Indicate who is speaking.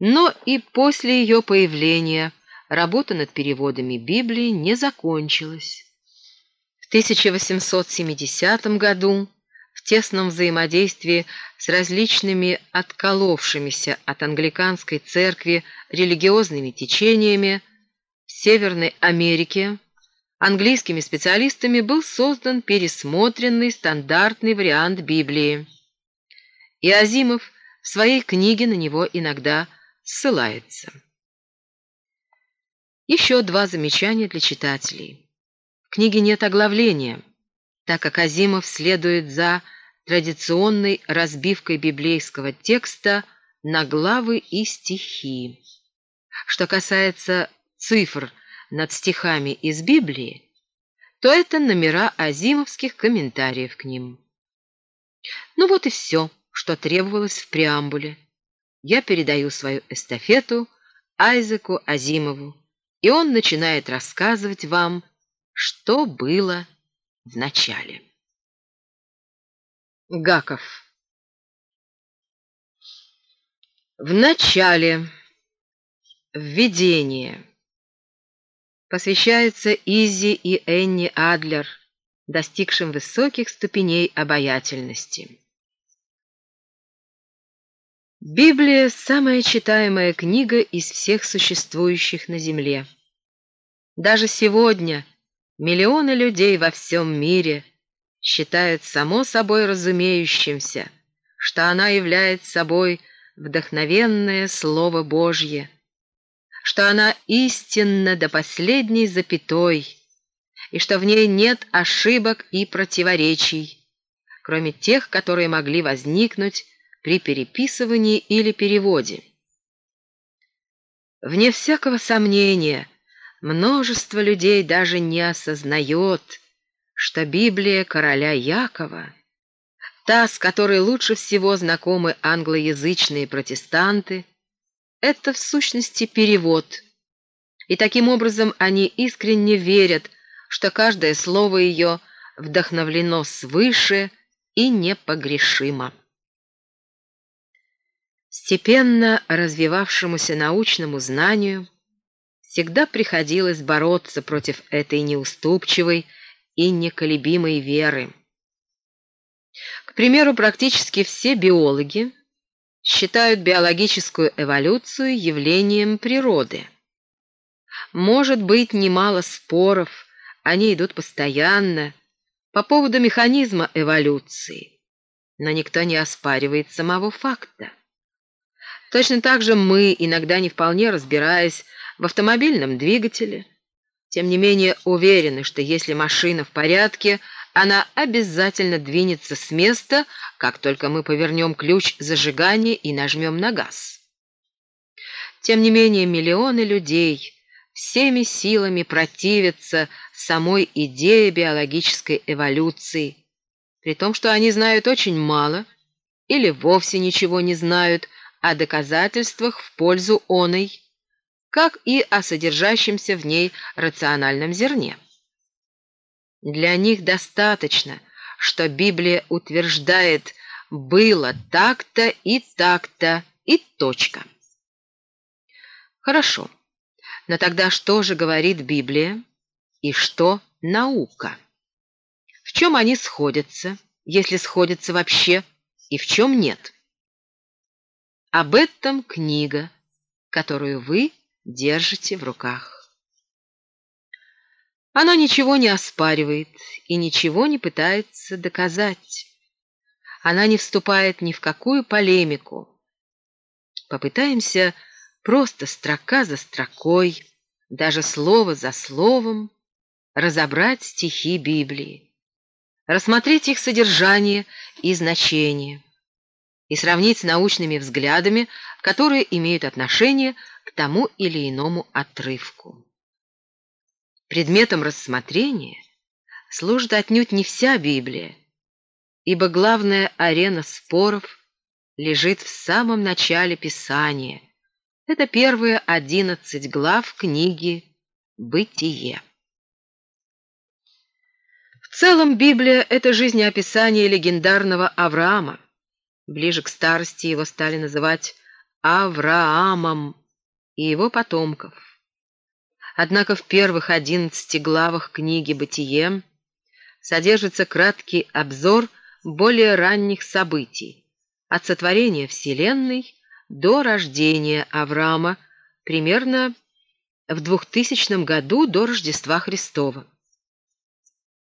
Speaker 1: Но и после ее появления работа над переводами Библии не закончилась. В 1870 году в тесном взаимодействии с различными отколовшимися от англиканской церкви религиозными течениями в Северной Америке английскими специалистами был создан пересмотренный стандартный вариант Библии. И Азимов в своей книге на него иногда ссылается. Еще два замечания для читателей. В книге нет оглавления, так как Азимов следует за традиционной разбивкой библейского текста на главы и стихи. Что касается цифр над стихами из Библии, то это номера азимовских комментариев к ним. Ну вот и все, что требовалось в преамбуле. Я передаю свою эстафету Айзеку Азимову, и он начинает рассказывать вам, что было в начале. Гаков В начале введение посвящается Изи и Энни Адлер, достигшим высоких ступеней обаятельности. Библия – самая читаемая книга из всех существующих на Земле. Даже сегодня миллионы людей во всем мире считают само собой разумеющимся, что она является собой вдохновенное Слово Божье, что она истинна до последней запятой, и что в ней нет ошибок и противоречий, кроме тех, которые могли возникнуть при переписывании или переводе. Вне всякого сомнения, множество людей даже не осознает, что Библия короля Якова, та, с которой лучше всего знакомы англоязычные протестанты, это в сущности перевод. И таким образом они искренне верят, что каждое слово ее вдохновлено свыше и непогрешимо. Степенно развивавшемуся научному знанию всегда приходилось бороться против этой неуступчивой и неколебимой веры. К примеру, практически все биологи считают биологическую эволюцию явлением природы. Может быть немало споров, они идут постоянно, по поводу механизма эволюции, но никто не оспаривает самого факта. Точно так же мы, иногда не вполне разбираясь в автомобильном двигателе, тем не менее уверены, что если машина в порядке – она обязательно двинется с места, как только мы повернем ключ зажигания и нажмем на газ. Тем не менее, миллионы людей всеми силами противятся самой идее биологической эволюции, при том, что они знают очень мало или вовсе ничего не знают о доказательствах в пользу оной, как и о содержащемся в ней рациональном зерне. Для них достаточно, что Библия утверждает «было так-то и так-то и точка». Хорошо, но тогда что же говорит Библия и что наука? В чем они сходятся, если сходятся вообще, и в чем нет? Об этом книга, которую вы держите в руках. Она ничего не оспаривает и ничего не пытается доказать. Она не вступает ни в какую полемику. Попытаемся просто строка за строкой, даже слово за словом, разобрать стихи Библии, рассмотреть их содержание и значение и сравнить с научными взглядами, которые имеют отношение к тому или иному отрывку. Предметом рассмотрения служит отнюдь не вся Библия, ибо главная арена споров лежит в самом начале Писания. Это первые одиннадцать глав книги «Бытие». В целом Библия — это жизнеописание легендарного Авраама. Ближе к старости его стали называть Авраамом и его потомков. Однако в первых одиннадцати главах книги «Бытие» содержится краткий обзор более ранних событий, от сотворения Вселенной до рождения Авраама примерно в 2000 году до Рождества Христова.